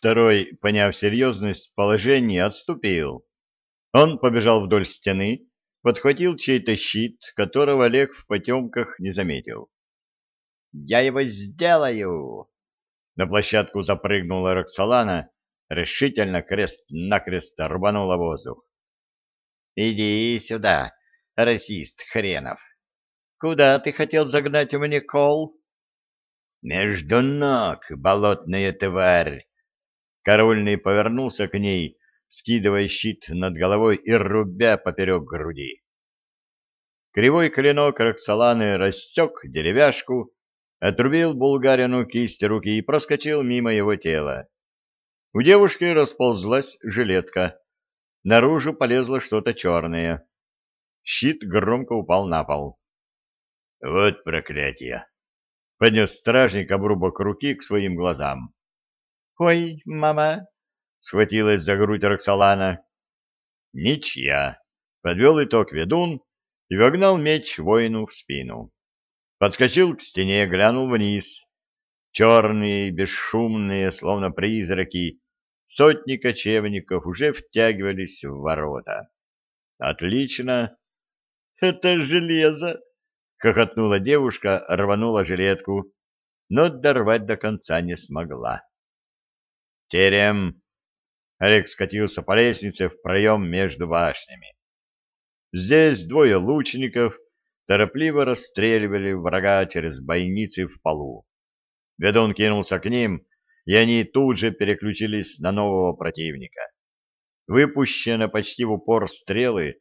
Второй, поняв серьезность положения, отступил. Он побежал вдоль стены, подхватил чей-то щит, которого Олег в потемках не заметил. «Я его сделаю!» На площадку запрыгнула Роксолана, решительно крест-накрест рванула воздух. «Иди сюда, расист хренов! Куда ты хотел загнать мне кол?» «Между ног, болотная тварь!» Корольный повернулся к ней, скидывая щит над головой и рубя поперек груди. Кривой клинок Роксоланы рассек деревяшку, отрубил булгарину кисть руки и проскочил мимо его тела. У девушки расползлась жилетка. Наружу полезло что-то черное. Щит громко упал на пол. — Вот проклятие! — поднес стражник обрубок руки к своим глазам. — Ой, мама! схватилась за грудь Роксолана. Ничья. Подвел итог ведун и вогнал меч воину в спину. Подскочил к стене, глянул вниз. Черные, бесшумные, словно призраки, сотни кочевников уже втягивались в ворота. Отлично. Это железо! Хохотнула девушка, рванула жилетку, но дорвать до конца не смогла. Терем Олег скатился по лестнице в проем между башнями. Здесь двое лучников торопливо расстреливали врага через бойницы в полу. Ведун кинулся к ним, и они тут же переключились на нового противника. Выпущенные почти в упор стрелы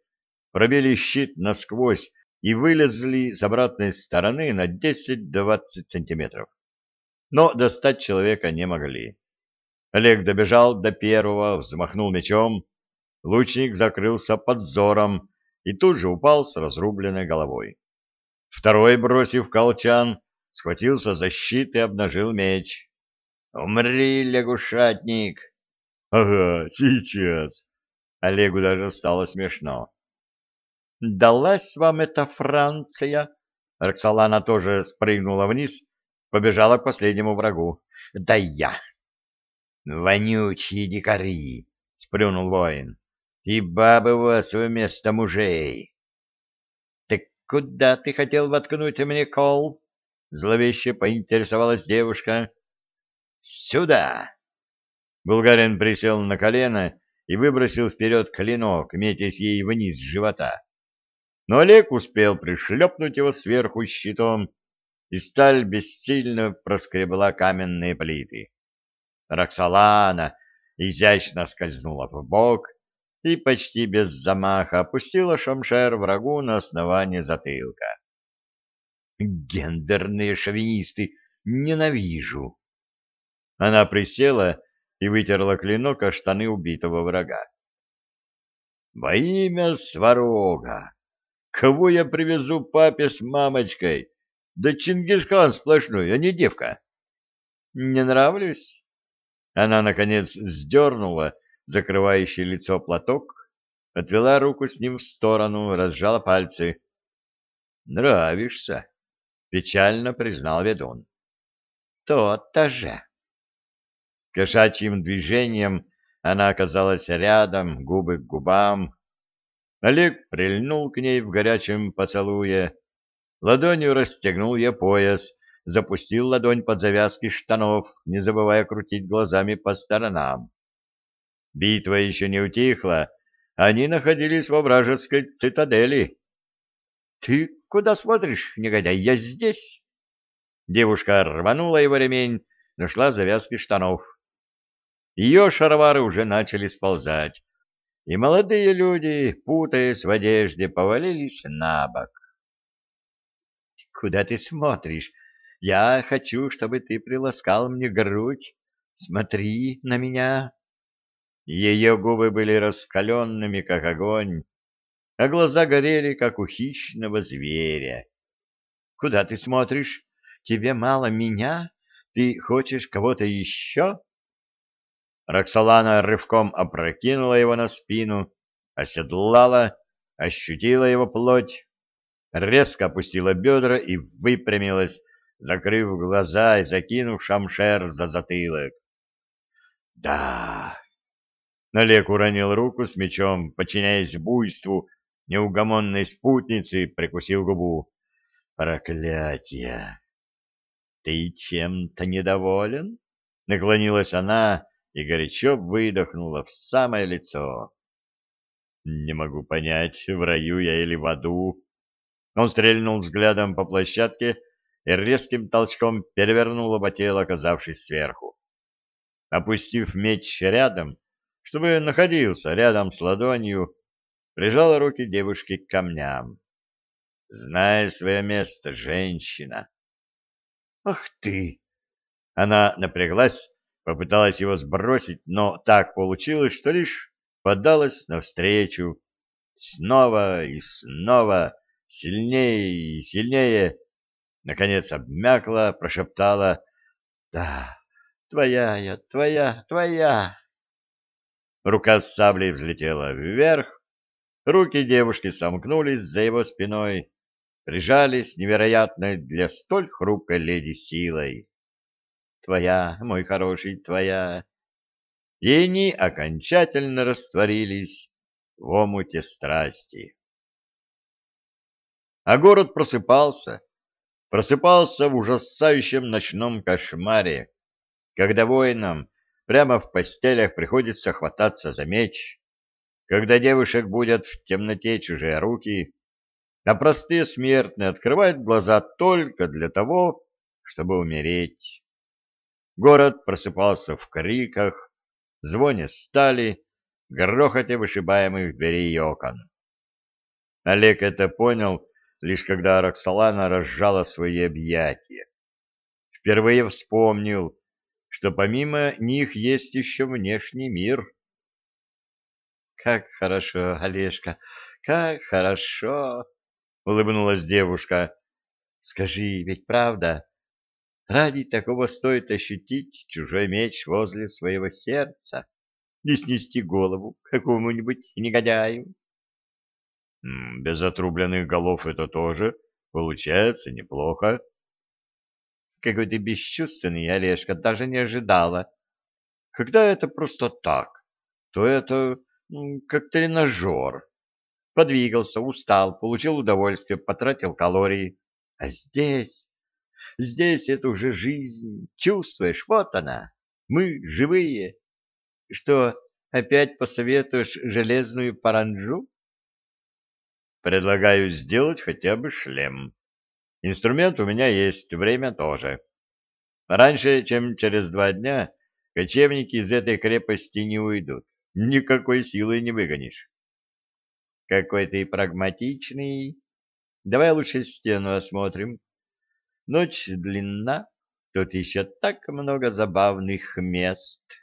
пробили щит насквозь и вылезли с обратной стороны на 10-20 сантиметров. Но достать человека не могли. Олег добежал до первого, взмахнул мечом. Лучник закрылся подзором и тут же упал с разрубленной головой. Второй, бросив колчан, схватился за щит и обнажил меч. «Умри, лягушатник!» «Ага, сейчас!» Олегу даже стало смешно. «Далась вам эта Франция?» Роксолана тоже спрыгнула вниз, побежала к последнему врагу. «Да я!» «Вонючие дикари!» — сплюнул воин. «И бабы у вас вместо мужей!» «Так куда ты хотел воткнуть мне кол?» — зловеще поинтересовалась девушка. «Сюда!» Булгарин присел на колено и выбросил вперед клинок, метясь ей вниз живота. Но Олег успел пришлепнуть его сверху щитом, и сталь бессильно проскребла каменные плиты. Роксолана изящно скользнула в бок и почти без замаха опустила шамшер врагу на основание затылка. «Гендерные шовинисты! Ненавижу!» Она присела и вытерла клинок о штаны убитого врага. «Во имя Сварога! Кого я привезу папе с мамочкой? Да Чингисхан сплошной, а не девка!» «Не нравлюсь?» Она, наконец, сдернула закрывающий лицо платок, отвела руку с ним в сторону, разжала пальцы. «Нравишься», — печально признал ведун. «То-то же». Кошачьим движением она оказалась рядом, губы к губам. Олег прильнул к ней в горячем поцелуе, ладонью расстегнул ее пояс, запустил ладонь под завязки штанов, не забывая крутить глазами по сторонам. Битва еще не утихла, они находились во вражеской цитадели. — Ты куда смотришь, негодяй? Я здесь! Девушка рванула его ремень, нашла завязки штанов. Ее шаровары уже начали сползать, и молодые люди, путаясь в одежде, повалились на бок. — Куда ты смотришь? Я хочу, чтобы ты приласкал мне грудь. Смотри на меня. Ее губы были раскаленными, как огонь, а глаза горели, как у хищного зверя. Куда ты смотришь? Тебе мало меня? Ты хочешь кого-то еще? Роксолана рывком опрокинула его на спину, оседлала, ощутила его плоть, резко опустила бедра и выпрямилась, закрыв глаза и закинув шамшер за затылок. Да. Олег уронил руку с мечом, подчиняясь буйству неугомонной спутницы, прикусил губу. Проклятие! Ты чем-то недоволен? Наклонилась она и горячо выдохнула в самое лицо. Не могу понять, в раю я или в аду. Он стрельнул взглядом по площадке и резким толчком перевернул оба тела, оказавшись сверху. Опустив меч рядом, чтобы находился рядом с ладонью, прижала руки девушки к камням. Знай свое место, женщина. Ах ты! Она напряглась, попыталась его сбросить, но так получилось, что лишь подалась навстречу. Снова и снова, сильнее и сильнее. Наконец обмякла, прошептала «Да, твоя я, твоя, твоя!» Рука с саблей взлетела вверх, руки девушки сомкнулись за его спиной, прижались невероятной для столь хрупкой леди силой. «Твоя, мой хороший, твоя!» И они окончательно растворились в омуте страсти. А город просыпался, просыпался в ужасающем ночном кошмаре, когда воинам прямо в постелях приходится хвататься за меч, когда девушек будут в темноте чужие руки, а простые смертные открывают глаза только для того, чтобы умереть. Город просыпался в криках, звоне стали, грохоте вышибаемых дверей и окон. Олег это понял, лишь когда Роксолана разжала свои объятия. Впервые вспомнил, что помимо них есть еще внешний мир. «Как хорошо, Олежка, как хорошо!» — улыбнулась девушка. «Скажи, ведь правда? Ради такого стоит ощутить чужой меч возле своего сердца, не снести голову какому-нибудь негодяю?» «Без отрубленных голов это тоже получается неплохо», какой ты бесчувственный, Олежка, даже не ожидала. Когда это просто так, то это как тренажер. Подвигался, устал, получил удовольствие, потратил калории. А здесь, здесь это уже жизнь. Чувствуешь, вот она. Мы живые. Что, опять посоветуешь железную паранджу? Предлагаю сделать хотя бы шлем. Инструмент у меня есть, время тоже. Раньше, чем через два дня, кочевники из этой крепости не уйдут. Никакой силы не выгонишь. Какой ты прагматичный. Давай лучше стену осмотрим. Ночь длинна, тут еще так много забавных мест.